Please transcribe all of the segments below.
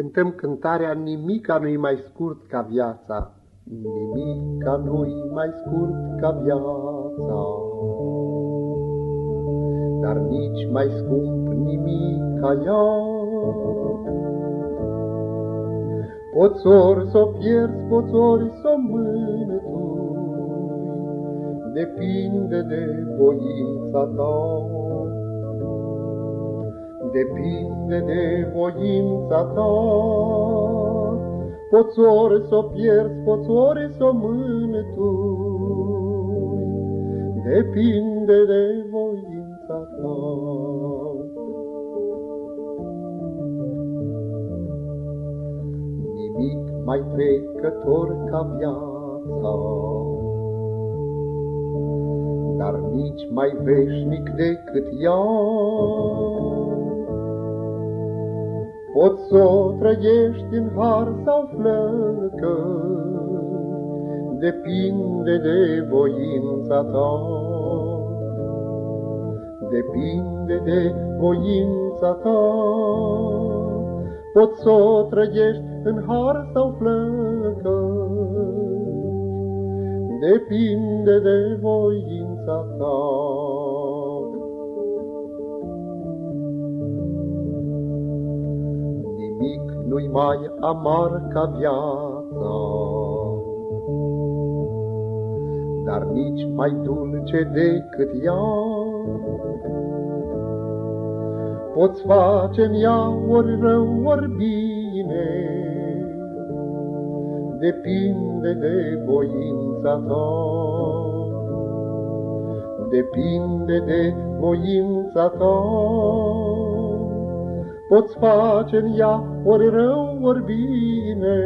cântăm cântarea Nimica nu-i mai scurt ca viața. Nimica nu-i mai scurt ca viața, Dar nici mai scump nimic ca ea. Poți ori s-o pierzi, poți ori s-o Depinde de voința ta depinde de voința ta. Poți ori să o pierzi, poți ori să o mânătui, depinde de voința ta. Nimic mai trecător ca viața, dar nici mai veșnic decât ea. Poți să o trăiești în har sau flăcă, Depinde de voința ta. Depinde de voința ta. Poți să o trăiești în har sau flăcă, Depinde de voința ta. Nu-i mai amar ca viața, dar nici mai dulce decât ea. Poți face-mi ea ori rău, ori bine, depinde de voința ta. Depinde de voința ta. Poți face în ea ori rău, ori bine,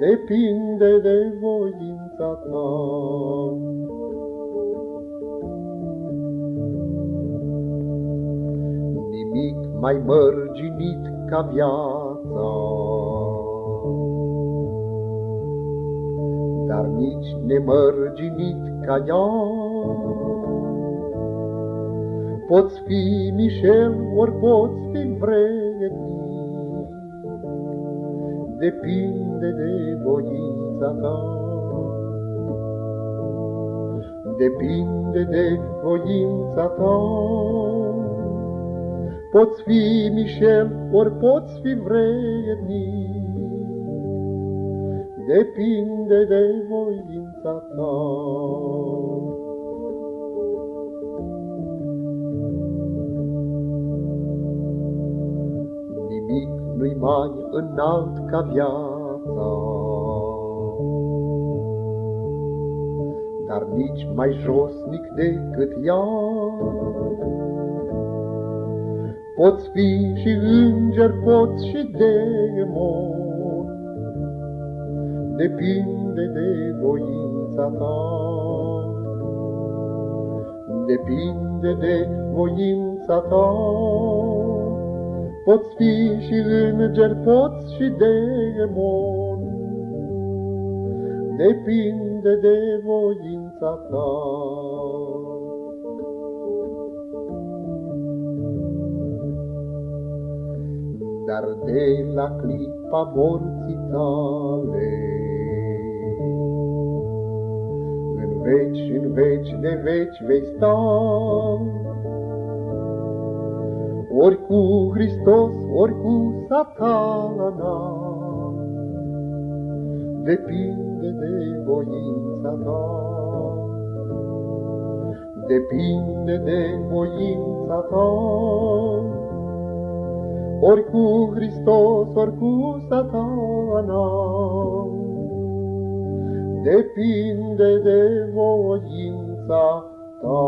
Depinde de voința ta. Nimic mai mărginit ca viața, Dar nici nemărginit ca ea, Poți fi Michel, ori poți fi vrednic, Depinde de voința ta. Depinde de voința ta. Poți fi Michel, ori poți fi vrednic, Depinde de voința ta. Nu-i mai înalt ca viața. Dar nici mai josnic decât ea. Poți fi și înger, poți și demon, Depinde de voința ta. Depinde de voința ta. Poți fi și înger, poți și demon, Depinde de voința ta. Dar de la clipa morții tale, În veci, în veci de veci vei sta, ori cu Hristos, ori cu satana. Depinde de voința ta, depinde de voința ta. Ori cu Hristos, ori cu satana, depinde de voința ta.